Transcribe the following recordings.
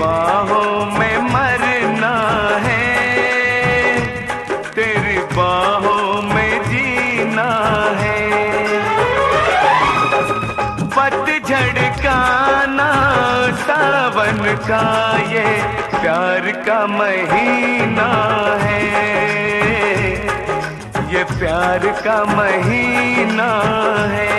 बाहों में मरना है। तेरी बाहों में जीना है। पतझड़ का ना सावन का ये प्यार का महीना है। ये प्यार का महीना है।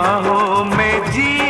निगाहों में जी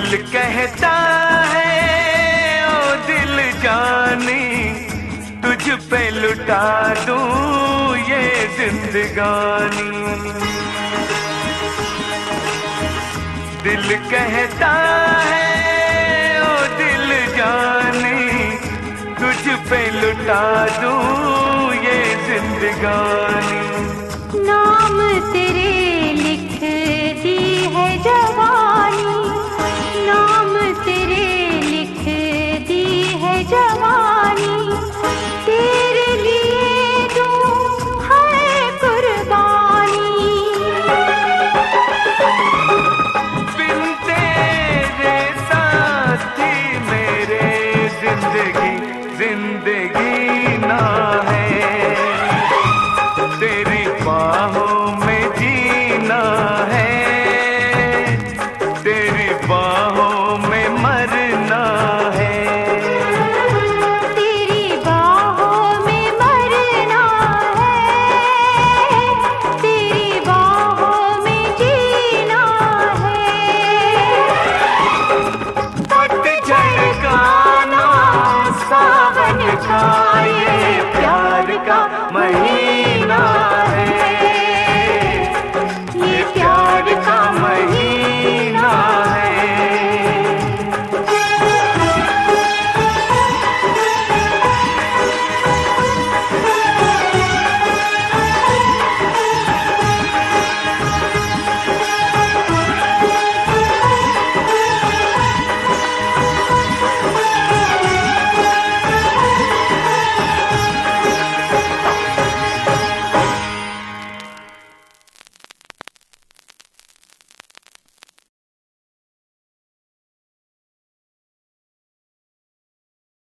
दिल कहता है, ओ दिल जानी, तुझ पे लुटा दूँ ये जिंदगानी। दिल कहता है, ओ दिल जानी, तुझ पे लुटा दूँ ये जिंदगानी। नाम तेरे लिख दी है जब 这样吗？